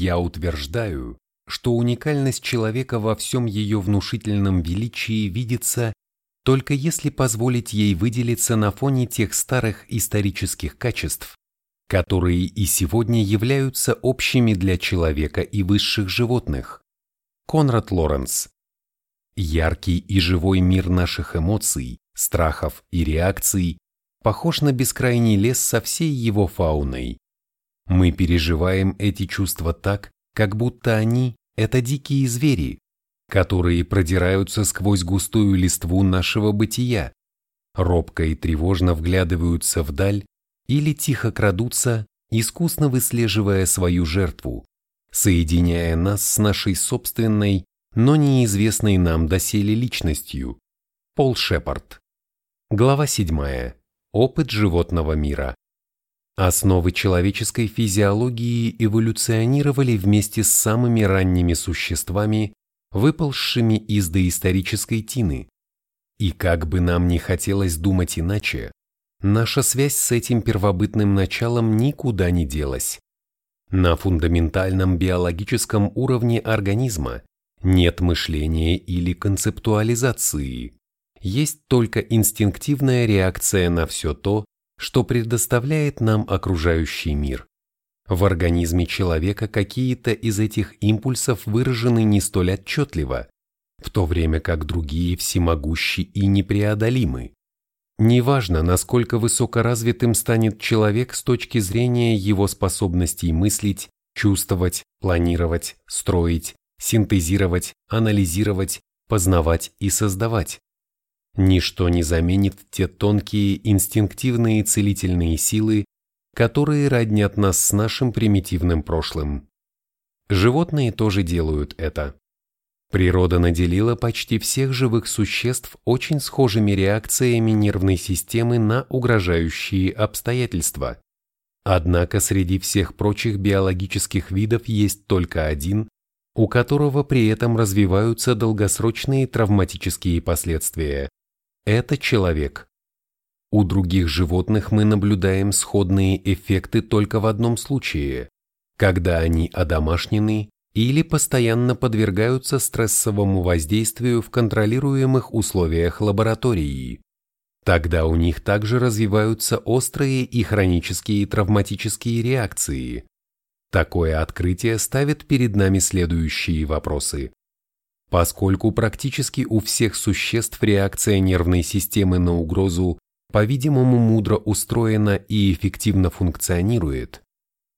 Я утверждаю, что уникальность человека во всем ее внушительном величии видится только если позволить ей выделиться на фоне тех старых исторических качеств, которые и сегодня являются общими для человека и высших животных. Конрад Лоренс. Яркий и живой мир наших эмоций, страхов и реакций похож на бескрайний лес со всей его фауной. Мы переживаем эти чувства так, как будто они – это дикие звери, которые продираются сквозь густую листву нашего бытия, робко и тревожно вглядываются вдаль или тихо крадутся, искусно выслеживая свою жертву, соединяя нас с нашей собственной, но неизвестной нам доселе личностью. Пол Шепард. Глава 7. Опыт животного мира. Основы человеческой физиологии эволюционировали вместе с самыми ранними существами, выползшими из доисторической тины. И как бы нам ни хотелось думать иначе, наша связь с этим первобытным началом никуда не делась. На фундаментальном биологическом уровне организма нет мышления или концептуализации. Есть только инстинктивная реакция на все то, что предоставляет нам окружающий мир. В организме человека какие-то из этих импульсов выражены не столь отчетливо, в то время как другие всемогущи и непреодолимы. Неважно, насколько высокоразвитым станет человек с точки зрения его способностей мыслить, чувствовать, планировать, строить, синтезировать, анализировать, познавать и создавать. Ничто не заменит те тонкие инстинктивные целительные силы, которые роднят нас с нашим примитивным прошлым. Животные тоже делают это. Природа наделила почти всех живых существ очень схожими реакциями нервной системы на угрожающие обстоятельства. Однако среди всех прочих биологических видов есть только один, у которого при этом развиваются долгосрочные травматические последствия. Это человек. У других животных мы наблюдаем сходные эффекты только в одном случае, когда они одомашнены или постоянно подвергаются стрессовому воздействию в контролируемых условиях лаборатории. Тогда у них также развиваются острые и хронические травматические реакции. Такое открытие ставит перед нами следующие вопросы. Поскольку практически у всех существ реакция нервной системы на угрозу, по-видимому, мудро устроена и эффективно функционирует,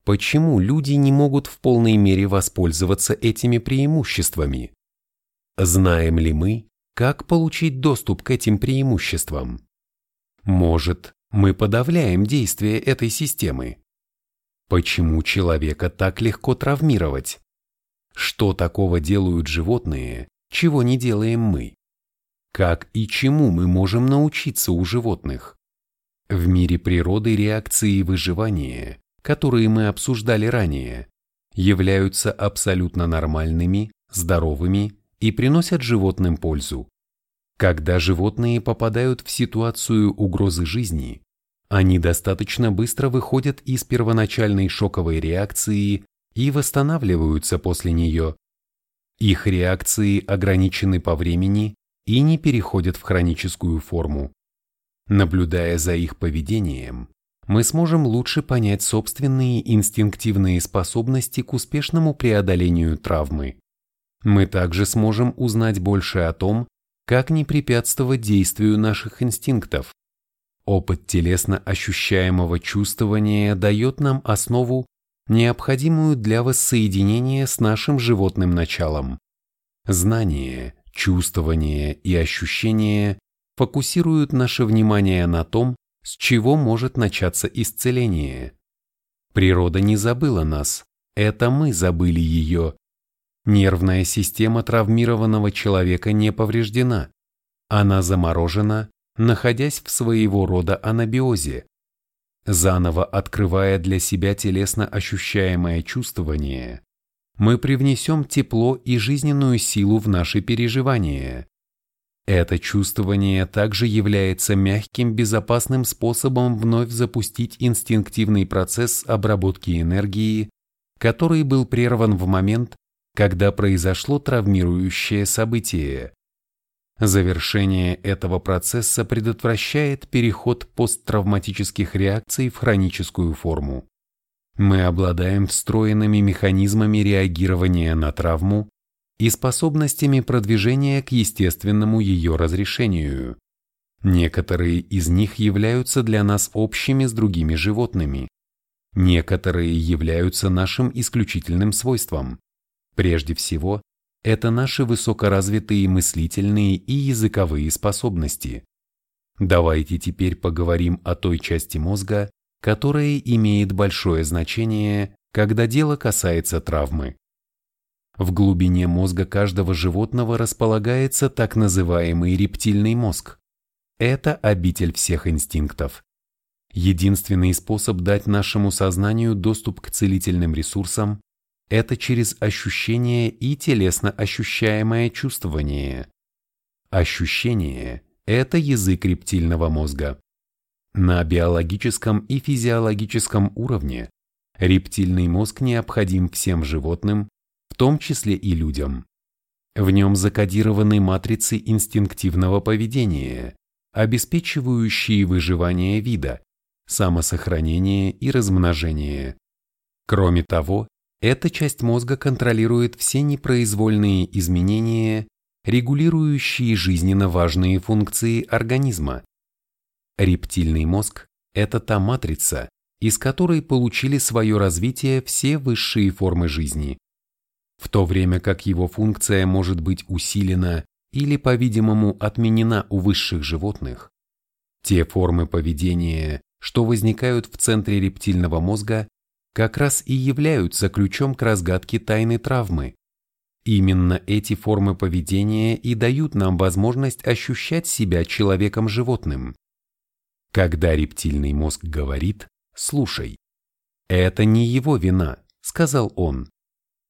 Почему люди не могут в полной мере воспользоваться этими преимуществами? Знаем ли мы, как получить доступ к этим преимуществам? Может, мы подавляем действие этой системы? Почему человека так легко травмировать? Что такого делают животные, чего не делаем мы? Как и чему мы можем научиться у животных? В мире природы реакции выживания которые мы обсуждали ранее, являются абсолютно нормальными, здоровыми и приносят животным пользу. Когда животные попадают в ситуацию угрозы жизни, они достаточно быстро выходят из первоначальной шоковой реакции и восстанавливаются после нее. Их реакции ограничены по времени и не переходят в хроническую форму. Наблюдая за их поведением, мы сможем лучше понять собственные инстинктивные способности к успешному преодолению травмы. Мы также сможем узнать больше о том, как не препятствовать действию наших инстинктов. Опыт телесно ощущаемого чувствования дает нам основу, необходимую для воссоединения с нашим животным началом. Знание, чувствование и ощущение фокусируют наше внимание на том, с чего может начаться исцеление. Природа не забыла нас, это мы забыли ее. Нервная система травмированного человека не повреждена. Она заморожена, находясь в своего рода анабиозе. Заново открывая для себя телесно ощущаемое чувствование, мы привнесем тепло и жизненную силу в наши переживания. Это чувствование также является мягким, безопасным способом вновь запустить инстинктивный процесс обработки энергии, который был прерван в момент, когда произошло травмирующее событие. Завершение этого процесса предотвращает переход посттравматических реакций в хроническую форму. Мы обладаем встроенными механизмами реагирования на травму и способностями продвижения к естественному ее разрешению. Некоторые из них являются для нас общими с другими животными. Некоторые являются нашим исключительным свойством. Прежде всего, это наши высокоразвитые мыслительные и языковые способности. Давайте теперь поговорим о той части мозга, которая имеет большое значение, когда дело касается травмы. В глубине мозга каждого животного располагается так называемый рептильный мозг. Это обитель всех инстинктов. Единственный способ дать нашему сознанию доступ к целительным ресурсам – это через ощущение и телесно ощущаемое чувствование. Ощущение – это язык рептильного мозга. На биологическом и физиологическом уровне рептильный мозг необходим всем животным, в том числе и людям. В нем закодированы матрицы инстинктивного поведения, обеспечивающие выживание вида, самосохранение и размножение. Кроме того, эта часть мозга контролирует все непроизвольные изменения, регулирующие жизненно важные функции организма. Рептильный мозг – это та матрица, из которой получили свое развитие все высшие формы жизни. В то время как его функция может быть усилена или, по-видимому, отменена у высших животных, те формы поведения, что возникают в центре рептильного мозга, как раз и являются ключом к разгадке тайны травмы. Именно эти формы поведения и дают нам возможность ощущать себя человеком-животным. Когда рептильный мозг говорит «слушай», «это не его вина», — сказал он.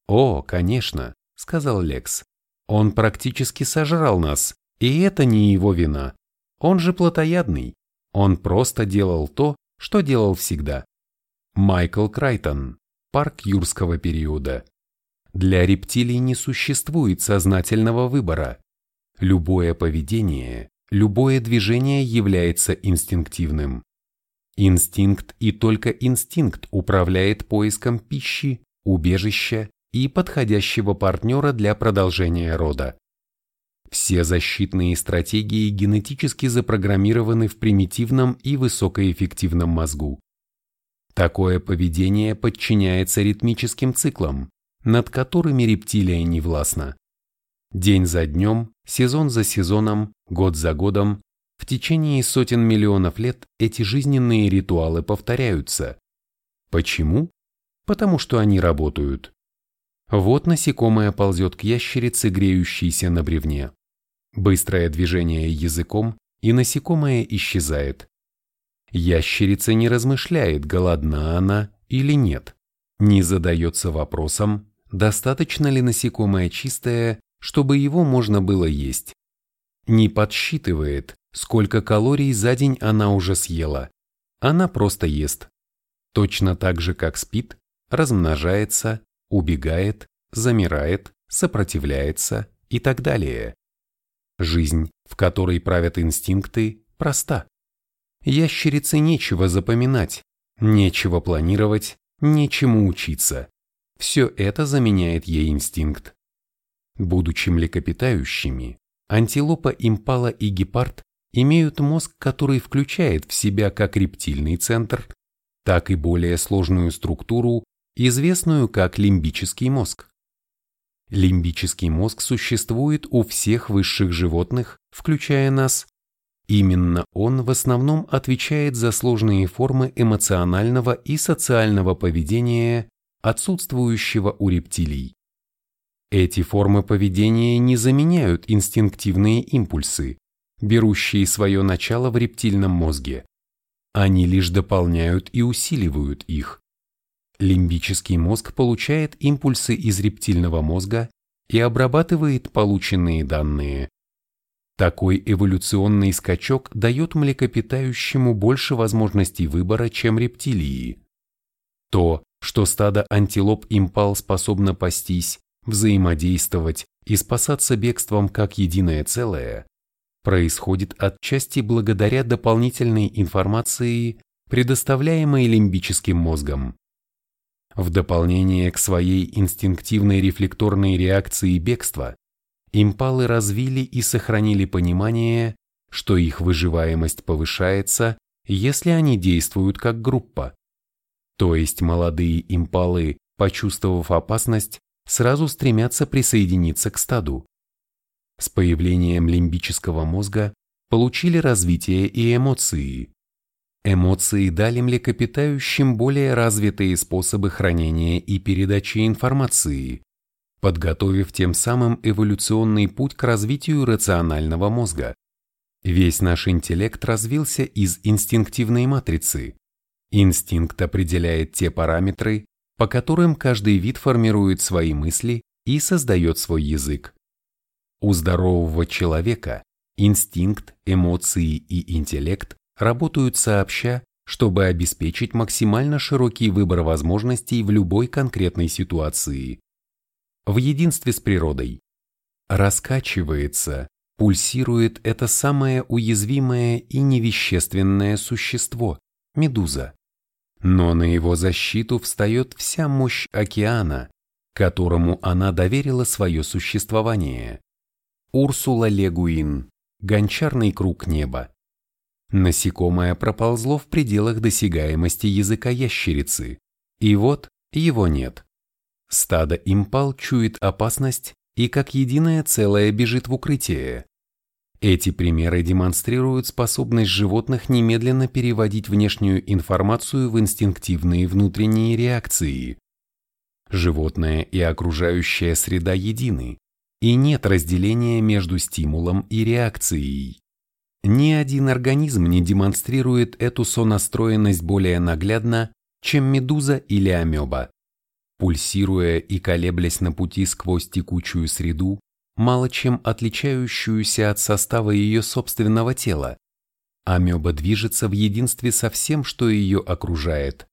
«О, конечно», — сказал Лекс. «Он практически сожрал нас, и это не его вина. Он же плотоядный. Он просто делал то, что делал всегда. Майкл Крайтон. Парк юрского периода. Для рептилий не существует сознательного выбора. Любое поведение, любое движение является инстинктивным. Инстинкт и только инстинкт управляет поиском пищи, убежища и подходящего партнера для продолжения рода. Все защитные стратегии генетически запрограммированы в примитивном и высокоэффективном мозгу. Такое поведение подчиняется ритмическим циклам, над которыми рептилия не властна. День за днем, сезон за сезоном, год за годом, в течение сотен миллионов лет эти жизненные ритуалы повторяются. Почему? Потому что они работают. Вот насекомое ползет к ящерице, греющейся на бревне. Быстрое движение языком, и насекомое исчезает. Ящерица не размышляет, голодна она или нет. Не задается вопросом, достаточно ли насекомое чистое, чтобы его можно было есть. Не подсчитывает, сколько калорий за день она уже съела. Она просто ест. Точно так же, как спит, размножается, убегает, замирает, сопротивляется и так далее. Жизнь, в которой правят инстинкты, проста. Ящерице нечего запоминать, нечего планировать, нечему учиться. Все это заменяет ей инстинкт. Будучи млекопитающими, антилопа, импала и гепард имеют мозг, который включает в себя как рептильный центр, так и более сложную структуру, известную как лимбический мозг. Лимбический мозг существует у всех высших животных, включая нас. Именно он в основном отвечает за сложные формы эмоционального и социального поведения, отсутствующего у рептилий. Эти формы поведения не заменяют инстинктивные импульсы, берущие свое начало в рептильном мозге. Они лишь дополняют и усиливают их. Лимбический мозг получает импульсы из рептильного мозга и обрабатывает полученные данные. Такой эволюционный скачок дает млекопитающему больше возможностей выбора, чем рептилии. То, что стадо антилоп-импал способно пастись, взаимодействовать и спасаться бегством как единое целое, происходит отчасти благодаря дополнительной информации, предоставляемой лимбическим мозгом. В дополнение к своей инстинктивной рефлекторной реакции бегства, импалы развили и сохранили понимание, что их выживаемость повышается, если они действуют как группа. То есть молодые импалы, почувствовав опасность, сразу стремятся присоединиться к стаду. С появлением лимбического мозга получили развитие и эмоции. Эмоции дали млекопитающим более развитые способы хранения и передачи информации, подготовив тем самым эволюционный путь к развитию рационального мозга. Весь наш интеллект развился из инстинктивной матрицы. Инстинкт определяет те параметры, по которым каждый вид формирует свои мысли и создает свой язык. У здорового человека инстинкт, эмоции и интеллект работают сообща, чтобы обеспечить максимально широкий выбор возможностей в любой конкретной ситуации. В единстве с природой. Раскачивается, пульсирует это самое уязвимое и невещественное существо – медуза. Но на его защиту встает вся мощь океана, которому она доверила свое существование. Урсула Легуин, гончарный круг неба. Насекомое проползло в пределах досягаемости языка ящерицы, и вот его нет. Стадо импал чует опасность и как единое целое бежит в укрытие. Эти примеры демонстрируют способность животных немедленно переводить внешнюю информацию в инстинктивные внутренние реакции. Животное и окружающая среда едины, и нет разделения между стимулом и реакцией. Ни один организм не демонстрирует эту сонастроенность более наглядно, чем медуза или амеба. Пульсируя и колеблясь на пути сквозь текучую среду, мало чем отличающуюся от состава ее собственного тела, амеба движется в единстве со всем, что ее окружает.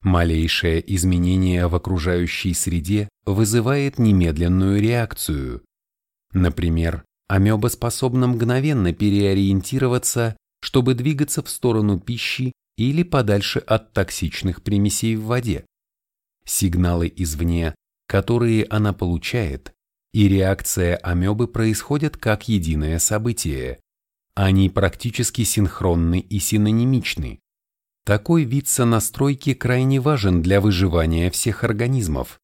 Малейшее изменение в окружающей среде вызывает немедленную реакцию. Например, амеба способна мгновенно переориентироваться, чтобы двигаться в сторону пищи или подальше от токсичных примесей в воде. Сигналы извне, которые она получает, и реакция амебы происходят как единое событие. Они практически синхронны и синонимичны. Такой вид сонастройки крайне важен для выживания всех организмов.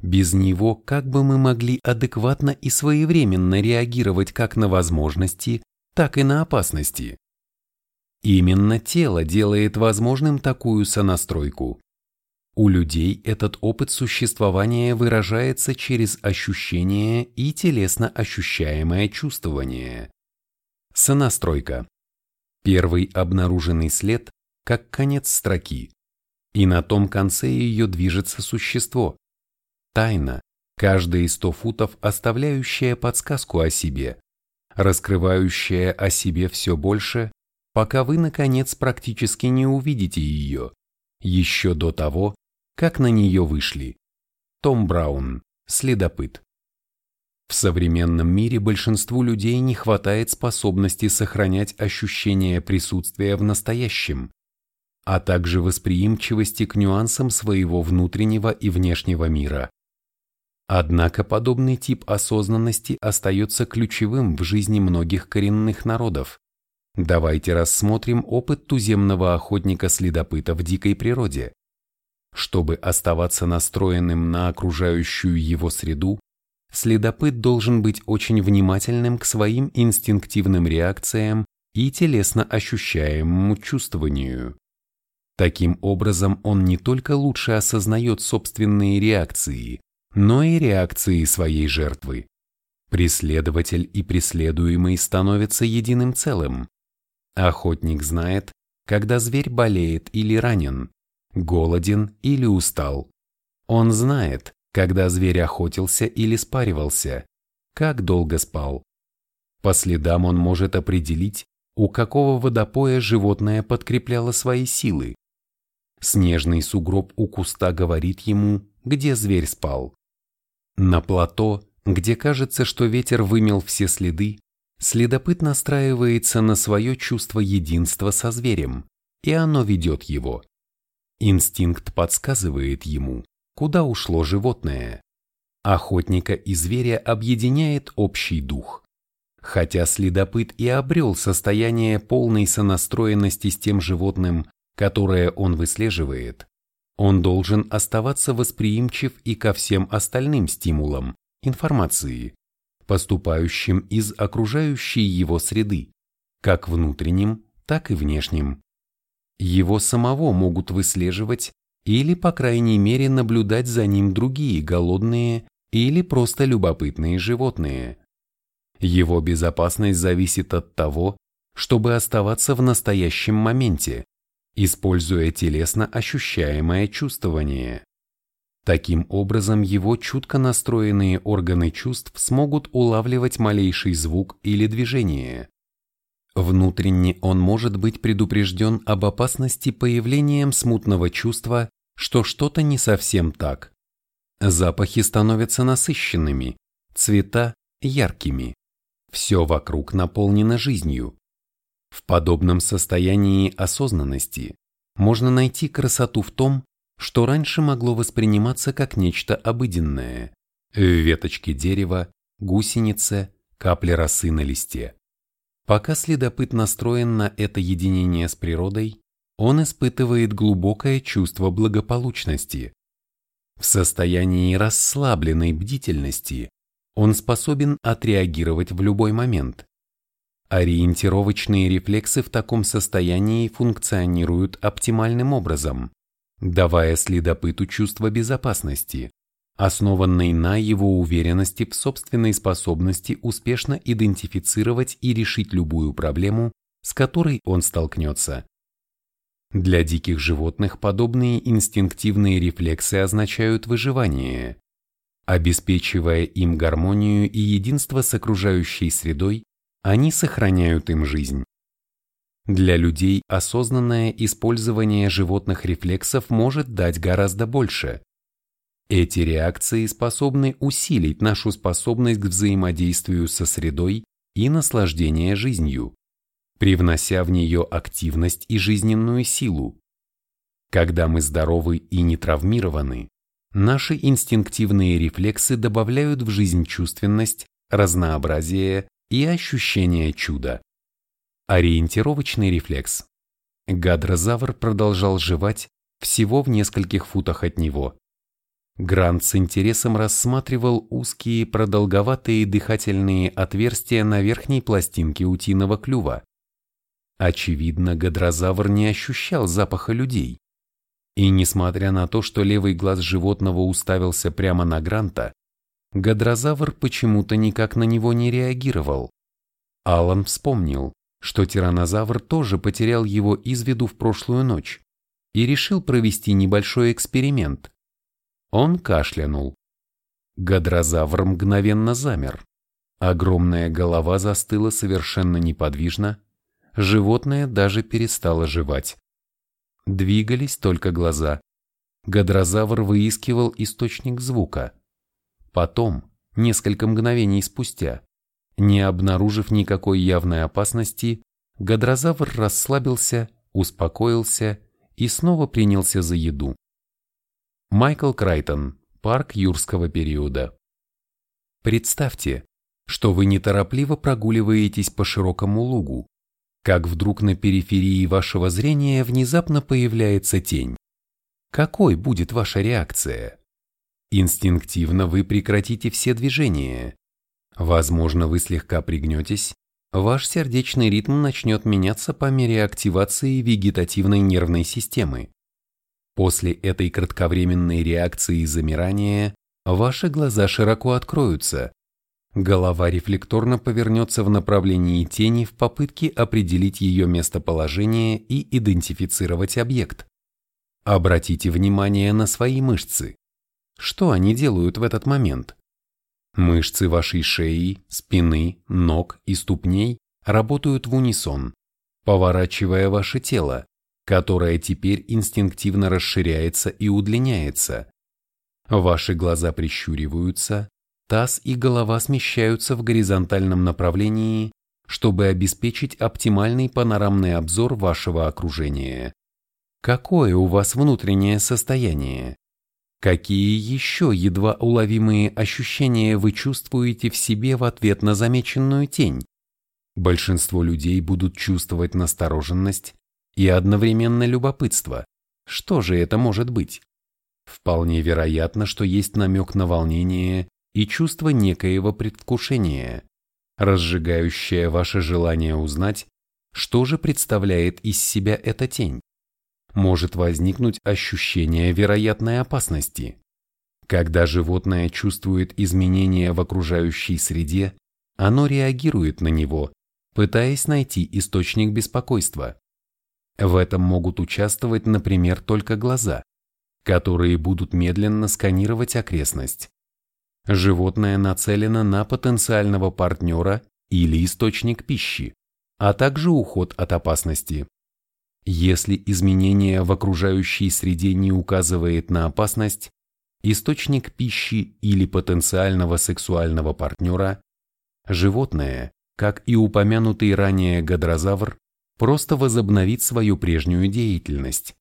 Без него как бы мы могли адекватно и своевременно реагировать как на возможности, так и на опасности. Именно тело делает возможным такую сонастройку. У людей этот опыт существования выражается через ощущение и телесно ощущаемое чувствование. Сонастройка. Первый обнаруженный след, как конец строки, и на том конце ее движется существо. Тайна, каждые сто футов оставляющая подсказку о себе, раскрывающая о себе все больше, пока вы, наконец, практически не увидите ее, еще до того, как на нее вышли. Том Браун, следопыт. В современном мире большинству людей не хватает способности сохранять ощущение присутствия в настоящем, а также восприимчивости к нюансам своего внутреннего и внешнего мира. Однако подобный тип осознанности остается ключевым в жизни многих коренных народов. Давайте рассмотрим опыт туземного охотника-следопыта в дикой природе. Чтобы оставаться настроенным на окружающую его среду, следопыт должен быть очень внимательным к своим инстинктивным реакциям и телесно ощущаемому чувствованию. Таким образом, он не только лучше осознает собственные реакции, но и реакции своей жертвы. Преследователь и преследуемый становятся единым целым. Охотник знает, когда зверь болеет или ранен, голоден или устал. Он знает, когда зверь охотился или спаривался, как долго спал. По следам он может определить, у какого водопоя животное подкрепляло свои силы. Снежный сугроб у куста говорит ему, где зверь спал. На плато, где кажется, что ветер вымел все следы, следопыт настраивается на свое чувство единства со зверем, и оно ведет его. Инстинкт подсказывает ему, куда ушло животное. Охотника и зверя объединяет общий дух. Хотя следопыт и обрел состояние полной сонастроенности с тем животным, которое он выслеживает, он должен оставаться восприимчив и ко всем остальным стимулам, информации, поступающим из окружающей его среды, как внутренним, так и внешним. Его самого могут выслеживать или, по крайней мере, наблюдать за ним другие голодные или просто любопытные животные. Его безопасность зависит от того, чтобы оставаться в настоящем моменте, используя телесно ощущаемое чувствование. Таким образом, его чутко настроенные органы чувств смогут улавливать малейший звук или движение. Внутренне он может быть предупрежден об опасности появлением смутного чувства, что что-то не совсем так. Запахи становятся насыщенными, цвета – яркими. Все вокруг наполнено жизнью. В подобном состоянии осознанности можно найти красоту в том, что раньше могло восприниматься как нечто обыденное – веточки дерева, гусеница, капли росы на листе. Пока следопыт настроен на это единение с природой, он испытывает глубокое чувство благополучности. В состоянии расслабленной бдительности он способен отреагировать в любой момент. Ориентировочные рефлексы в таком состоянии функционируют оптимальным образом, давая следопыту чувство безопасности, основанной на его уверенности в собственной способности успешно идентифицировать и решить любую проблему, с которой он столкнется. Для диких животных подобные инстинктивные рефлексы означают выживание. Обеспечивая им гармонию и единство с окружающей средой, они сохраняют им жизнь. Для людей осознанное использование животных рефлексов может дать гораздо больше. Эти реакции способны усилить нашу способность к взаимодействию со средой и наслаждение жизнью, привнося в нее активность и жизненную силу. Когда мы здоровы и не травмированы, наши инстинктивные рефлексы добавляют в жизнь чувственность, разнообразие и ощущение чуда. Ориентировочный рефлекс. Гадрозавр продолжал жевать всего в нескольких футах от него. Грант с интересом рассматривал узкие продолговатые дыхательные отверстия на верхней пластинке утиного клюва. Очевидно, гадрозавр не ощущал запаха людей. И несмотря на то, что левый глаз животного уставился прямо на Гранта, гадрозавр почему-то никак на него не реагировал. Алан вспомнил, что тиранозавр тоже потерял его из виду в прошлую ночь и решил провести небольшой эксперимент. Он кашлянул. Гадрозавр мгновенно замер. Огромная голова застыла совершенно неподвижно, животное даже перестало жевать. Двигались только глаза. Гадрозавр выискивал источник звука. Потом, несколько мгновений спустя, не обнаружив никакой явной опасности, гадрозавр расслабился, успокоился и снова принялся за еду. Майкл Крайтон, парк юрского периода. Представьте, что вы неторопливо прогуливаетесь по широкому лугу, как вдруг на периферии вашего зрения внезапно появляется тень. Какой будет ваша реакция? Инстинктивно вы прекратите все движения, Возможно, вы слегка пригнетесь, ваш сердечный ритм начнет меняться по мере активации вегетативной нервной системы. После этой кратковременной реакции замирания ваши глаза широко откроются, голова рефлекторно повернется в направлении тени в попытке определить ее местоположение и идентифицировать объект. Обратите внимание на свои мышцы. Что они делают в этот момент? Мышцы вашей шеи, спины, ног и ступней работают в унисон, поворачивая ваше тело, которое теперь инстинктивно расширяется и удлиняется. Ваши глаза прищуриваются, таз и голова смещаются в горизонтальном направлении, чтобы обеспечить оптимальный панорамный обзор вашего окружения. Какое у вас внутреннее состояние? Какие еще едва уловимые ощущения вы чувствуете в себе в ответ на замеченную тень? Большинство людей будут чувствовать настороженность и одновременно любопытство. Что же это может быть? Вполне вероятно, что есть намек на волнение и чувство некоего предвкушения, разжигающее ваше желание узнать, что же представляет из себя эта тень. Может возникнуть ощущение вероятной опасности. Когда животное чувствует изменения в окружающей среде, оно реагирует на него, пытаясь найти источник беспокойства. В этом могут участвовать, например, только глаза, которые будут медленно сканировать окрестность. Животное нацелено на потенциального партнера или источник пищи, а также уход от опасности. Если изменение в окружающей среде не указывает на опасность, источник пищи или потенциального сексуального партнера, животное, как и упомянутый ранее гадрозавр, просто возобновит свою прежнюю деятельность.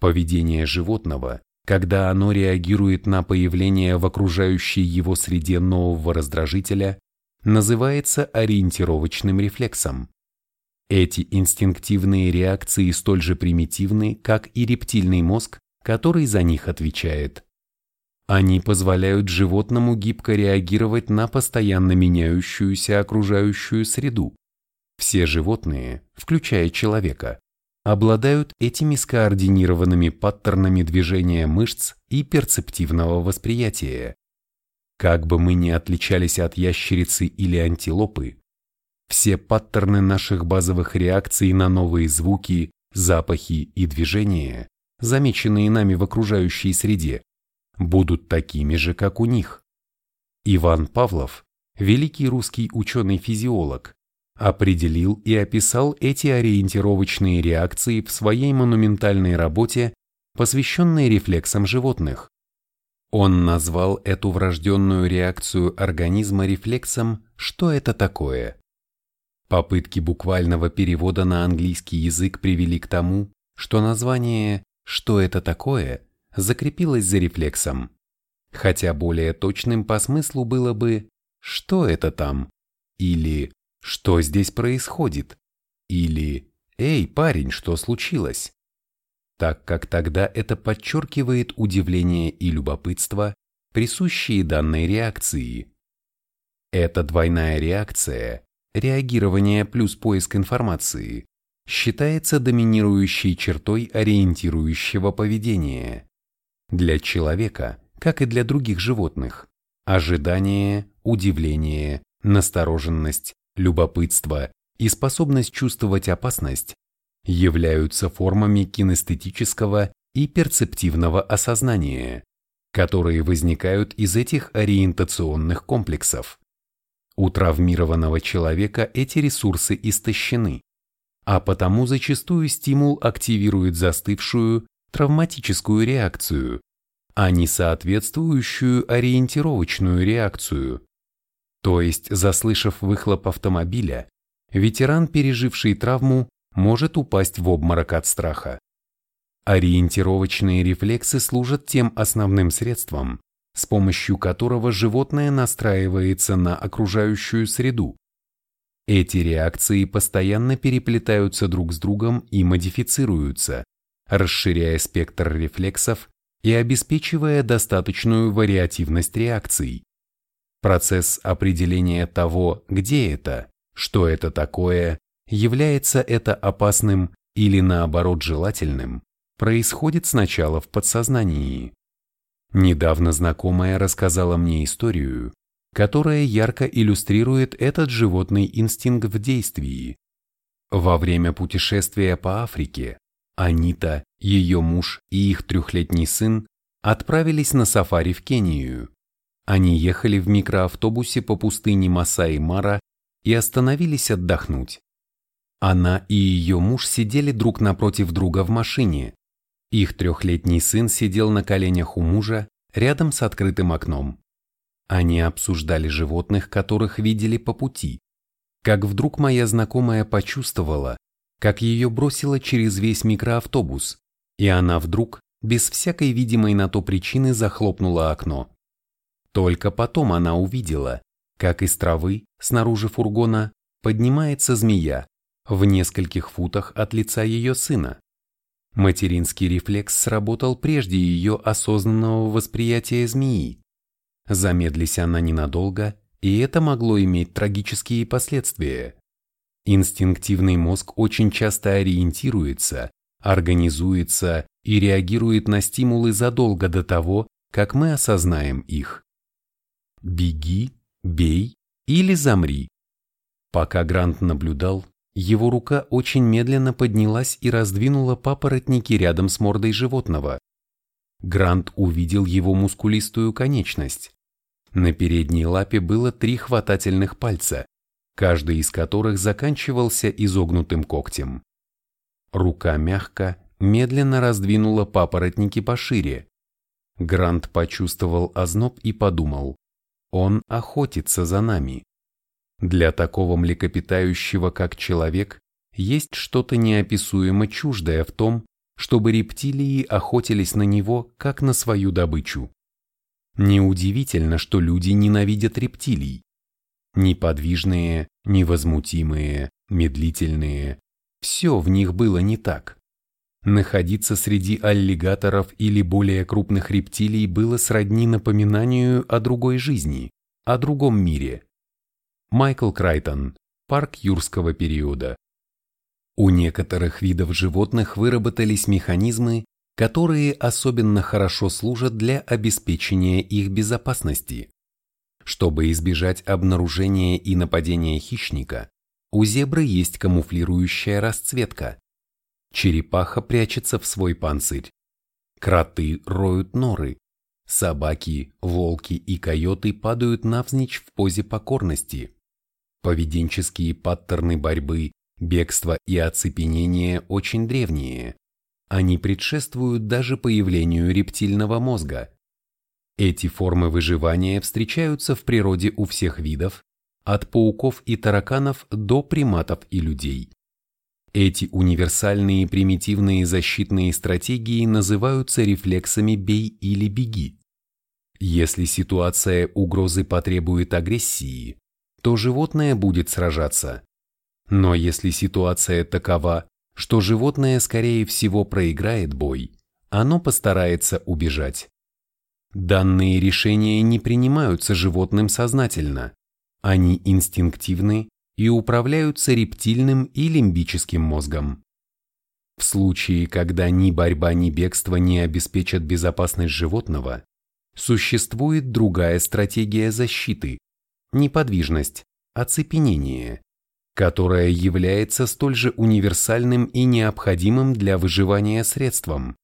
Поведение животного, когда оно реагирует на появление в окружающей его среде нового раздражителя, называется ориентировочным рефлексом. Эти инстинктивные реакции столь же примитивны, как и рептильный мозг, который за них отвечает. Они позволяют животному гибко реагировать на постоянно меняющуюся окружающую среду. Все животные, включая человека, обладают этими скоординированными паттернами движения мышц и перцептивного восприятия. Как бы мы ни отличались от ящерицы или антилопы, все паттерны наших базовых реакций на новые звуки, запахи и движения, замеченные нами в окружающей среде, будут такими же, как у них. Иван Павлов, великий русский ученый-физиолог, определил и описал эти ориентировочные реакции в своей монументальной работе, посвященной рефлексам животных. Он назвал эту врожденную реакцию организма рефлексом «что это такое?». Попытки буквального перевода на английский язык привели к тому, что название «что это такое?» закрепилось за рефлексом. Хотя более точным по смыслу было бы «что это там?» или что здесь происходит? Или «Эй, парень, что случилось?» Так как тогда это подчеркивает удивление и любопытство, присущие данной реакции. Эта двойная реакция, реагирование плюс поиск информации, считается доминирующей чертой ориентирующего поведения. Для человека, как и для других животных, ожидание, удивление, настороженность, любопытство и способность чувствовать опасность являются формами кинестетического и перцептивного осознания, которые возникают из этих ориентационных комплексов. У травмированного человека эти ресурсы истощены, а потому зачастую стимул активирует застывшую травматическую реакцию, а не соответствующую ориентировочную реакцию, то есть, заслышав выхлоп автомобиля, ветеран, переживший травму, может упасть в обморок от страха. Ориентировочные рефлексы служат тем основным средством, с помощью которого животное настраивается на окружающую среду. Эти реакции постоянно переплетаются друг с другом и модифицируются, расширяя спектр рефлексов и обеспечивая достаточную вариативность реакций. Процесс определения того, где это, что это такое, является это опасным или наоборот желательным, происходит сначала в подсознании. Недавно знакомая рассказала мне историю, которая ярко иллюстрирует этот животный инстинкт в действии. Во время путешествия по Африке Анита, ее муж и их трехлетний сын отправились на сафари в Кению. Они ехали в микроавтобусе по пустыне Масаи-Мара и остановились отдохнуть. Она и ее муж сидели друг напротив друга в машине. Их трехлетний сын сидел на коленях у мужа, рядом с открытым окном. Они обсуждали животных, которых видели по пути. Как вдруг моя знакомая почувствовала, как ее бросило через весь микроавтобус, и она вдруг, без всякой видимой на то причины, захлопнула окно. Только потом она увидела, как из травы, снаружи фургона, поднимается змея, в нескольких футах от лица ее сына. Материнский рефлекс сработал прежде ее осознанного восприятия змеи. Замедлись она ненадолго, и это могло иметь трагические последствия. Инстинктивный мозг очень часто ориентируется, организуется и реагирует на стимулы задолго до того, как мы осознаем их. Беги, бей или замри. Пока Грант наблюдал, его рука очень медленно поднялась и раздвинула папоротники рядом с мордой животного. Грант увидел его мускулистую конечность. На передней лапе было три хватательных пальца, каждый из которых заканчивался изогнутым когтем. Рука мягко, медленно раздвинула папоротники пошире. Грант почувствовал озноб и подумал, он охотится за нами. Для такого млекопитающего, как человек, есть что-то неописуемо чуждое в том, чтобы рептилии охотились на него, как на свою добычу. Неудивительно, что люди ненавидят рептилий. Неподвижные, невозмутимые, медлительные – все в них было не так. Находиться среди аллигаторов или более крупных рептилий было сродни напоминанию о другой жизни, о другом мире. Майкл Крайтон. Парк юрского периода. У некоторых видов животных выработались механизмы, которые особенно хорошо служат для обеспечения их безопасности. Чтобы избежать обнаружения и нападения хищника, у зебры есть камуфлирующая расцветка. Черепаха прячется в свой панцирь. Кроты роют норы. Собаки, волки и койоты падают навзничь в позе покорности. Поведенческие паттерны борьбы, бегства и оцепенения очень древние. Они предшествуют даже появлению рептильного мозга. Эти формы выживания встречаются в природе у всех видов, от пауков и тараканов до приматов и людей. Эти универсальные примитивные защитные стратегии называются рефлексами «бей или беги». Если ситуация угрозы потребует агрессии, то животное будет сражаться. Но если ситуация такова, что животное скорее всего проиграет бой, оно постарается убежать. Данные решения не принимаются животным сознательно, они инстинктивны и управляются рептильным и лимбическим мозгом. В случае, когда ни борьба, ни бегство не обеспечат безопасность животного, существует другая стратегия защиты, неподвижность, оцепенение, которое является столь же универсальным и необходимым для выживания средством.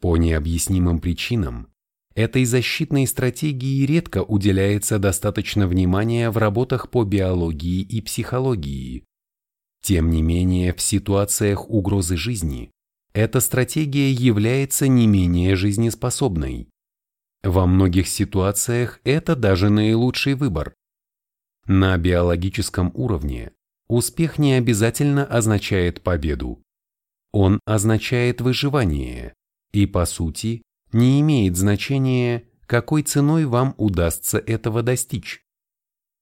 По необъяснимым причинам, этой защитной стратегии редко уделяется достаточно внимания в работах по биологии и психологии. Тем не менее, в ситуациях угрозы жизни эта стратегия является не менее жизнеспособной. Во многих ситуациях это даже наилучший выбор. На биологическом уровне успех не обязательно означает победу. Он означает выживание и, по сути, не имеет значения, какой ценой вам удастся этого достичь.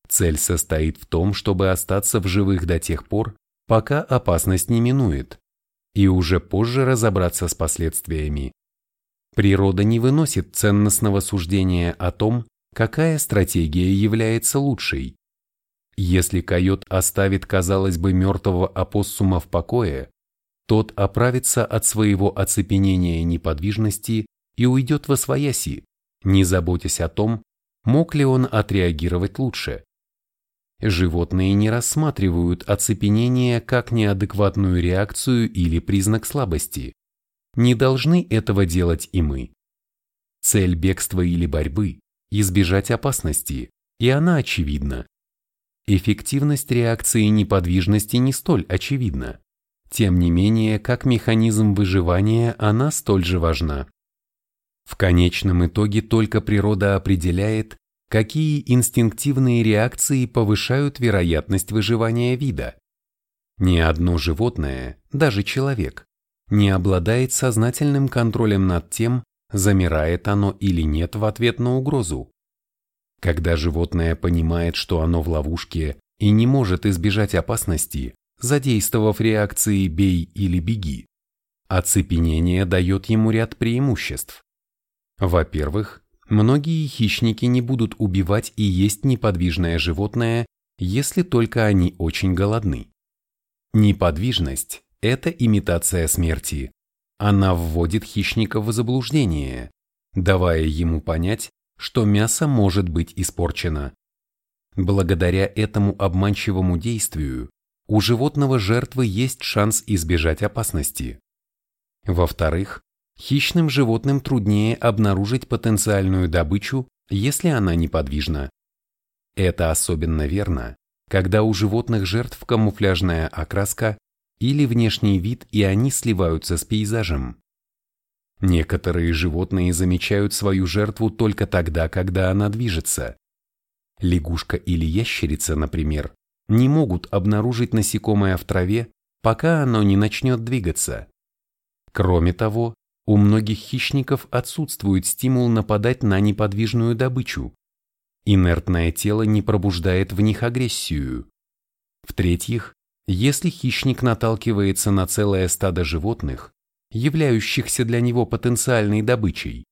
Цель состоит в том, чтобы остаться в живых до тех пор, пока опасность не минует, и уже позже разобраться с последствиями. Природа не выносит ценностного суждения о том, какая стратегия является лучшей. Если койот оставит, казалось бы, мертвого опоссума в покое, тот оправится от своего оцепенения неподвижности и уйдет во свояси, не заботясь о том, мог ли он отреагировать лучше. Животные не рассматривают оцепенение как неадекватную реакцию или признак слабости. Не должны этого делать и мы. Цель бегства или борьбы – избежать опасности, и она очевидна. эффективность реакции неподвижности не столь очевидна. Тем не менее, как механизм выживания она столь же важна. В конечном итоге только природа определяет, какие инстинктивные реакции повышают вероятность выживания вида. Ни одно животное, даже человек, не обладает сознательным контролем над тем, замирает оно или нет в ответ на угрозу. Когда животное понимает, что оно в ловушке и не может избежать опасности, задействовав реакции «бей» или «беги», оцепенение дает ему ряд преимуществ. Во-первых, многие хищники не будут убивать и есть неподвижное животное, если только они очень голодны. Неподвижность – это имитация смерти. Она вводит хищника в заблуждение, давая ему понять, что мясо может быть испорчено. Благодаря этому обманчивому действию у животного жертвы есть шанс избежать опасности. Во-вторых, хищным животным труднее обнаружить потенциальную добычу, если она неподвижна. Это особенно верно, когда у животных жертв камуфляжная окраска или внешний вид и они сливаются с пейзажем. Некоторые животные замечают свою жертву только тогда, когда она движется. Лягушка или ящерица, например, не могут обнаружить насекомое в траве, пока оно не начнет двигаться. Кроме того, у многих хищников отсутствует стимул нападать на неподвижную добычу. Инертное тело не пробуждает в них агрессию. В-третьих, если хищник наталкивается на целое стадо животных, являющихся для него потенциальной добычей,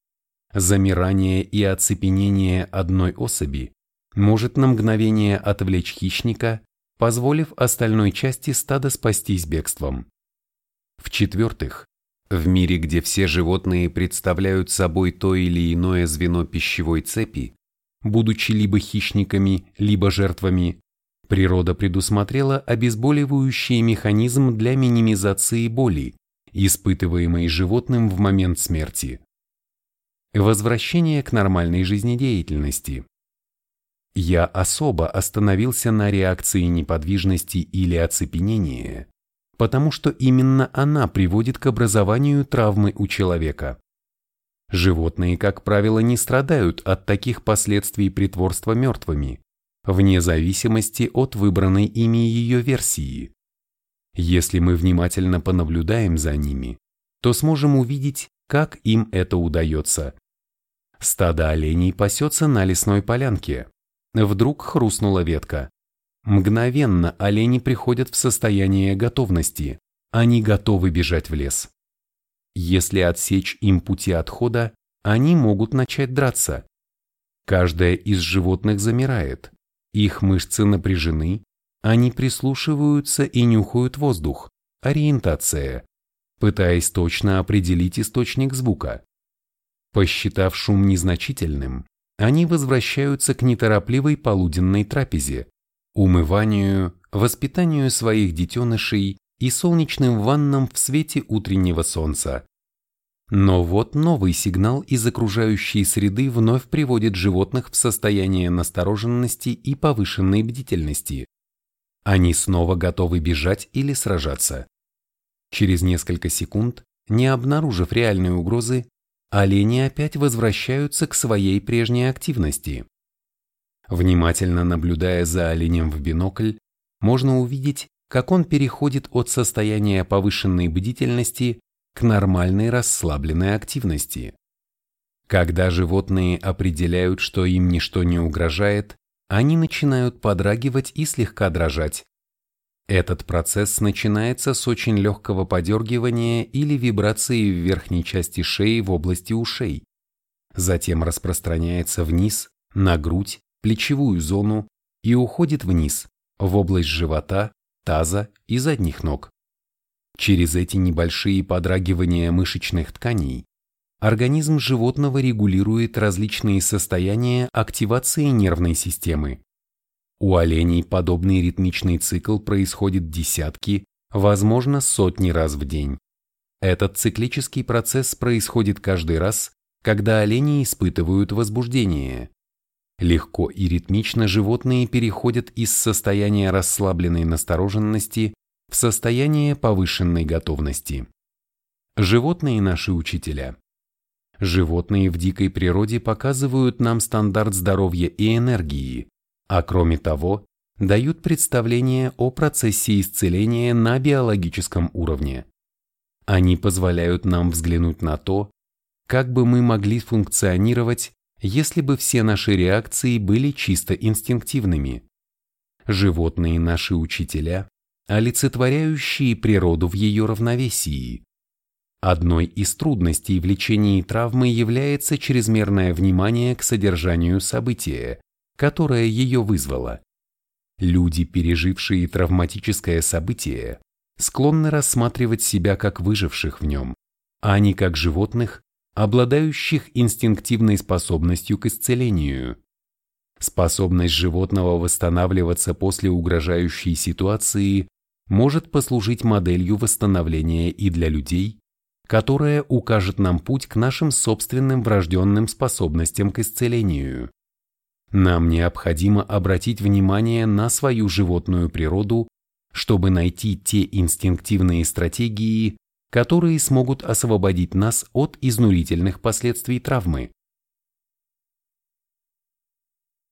замирание и оцепенение одной особи может на мгновение отвлечь хищника, позволив остальной части стада спастись бегством. В-четвертых, в мире, где все животные представляют собой то или иное звено пищевой цепи, будучи либо хищниками, либо жертвами, природа предусмотрела обезболивающий механизм для минимизации боли, испытываемой животным в момент смерти. Возвращение к нормальной жизнедеятельности. Я особо остановился на реакции неподвижности или оцепенения, потому что именно она приводит к образованию травмы у человека. Животные, как правило, не страдают от таких последствий притворства мертвыми, вне зависимости от выбранной ими ее версии. Если мы внимательно понаблюдаем за ними, то сможем увидеть, как им это удается. Стадо оленей пасется на лесной полянке. Вдруг хрустнула ветка. Мгновенно олени приходят в состояние готовности. Они готовы бежать в лес. Если отсечь им пути отхода, они могут начать драться. Каждое из животных замирает. Их мышцы напряжены, они прислушиваются и нюхают воздух, ориентация, пытаясь точно определить источник звука. Посчитав шум незначительным, они возвращаются к неторопливой полуденной трапезе, умыванию, воспитанию своих детенышей и солнечным ваннам в свете утреннего солнца. Но вот новый сигнал из окружающей среды вновь приводит животных в состояние настороженности и повышенной бдительности. Они снова готовы бежать или сражаться. Через несколько секунд, не обнаружив реальной угрозы, олени опять возвращаются к своей прежней активности. Внимательно наблюдая за оленем в бинокль, можно увидеть, как он переходит от состояния повышенной бдительности к нормальной расслабленной активности. Когда животные определяют, что им ничто не угрожает, они начинают подрагивать и слегка дрожать. Этот процесс начинается с очень легкого подергивания или вибрации в верхней части шеи в области ушей. Затем распространяется вниз, на грудь, плечевую зону и уходит вниз, в область живота, таза и задних ног. Через эти небольшие подрагивания мышечных тканей организм животного регулирует различные состояния активации нервной системы. У оленей подобный ритмичный цикл происходит десятки, возможно, сотни раз в день. Этот циклический процесс происходит каждый раз, когда олени испытывают возбуждение. Легко и ритмично животные переходят из состояния расслабленной настороженности в состояние повышенной готовности. Животные наши учителя. Животные в дикой природе показывают нам стандарт здоровья и энергии, а кроме того, дают представление о процессе исцеления на биологическом уровне. Они позволяют нам взглянуть на то, как бы мы могли функционировать, если бы все наши реакции были чисто инстинктивными. Животные наши учителя, олицетворяющие природу в ее равновесии. Одной из трудностей в лечении травмы является чрезмерное внимание к содержанию события, которое ее вызвало. Люди, пережившие травматическое событие, склонны рассматривать себя как выживших в нем, а не как животных, обладающих инстинктивной способностью к исцелению. Способность животного восстанавливаться после угрожающей ситуации может послужить моделью восстановления и для людей, которая укажет нам путь к нашим собственным врожденным способностям к исцелению. Нам необходимо обратить внимание на свою животную природу, чтобы найти те инстинктивные стратегии, которые смогут освободить нас от изнурительных последствий травмы.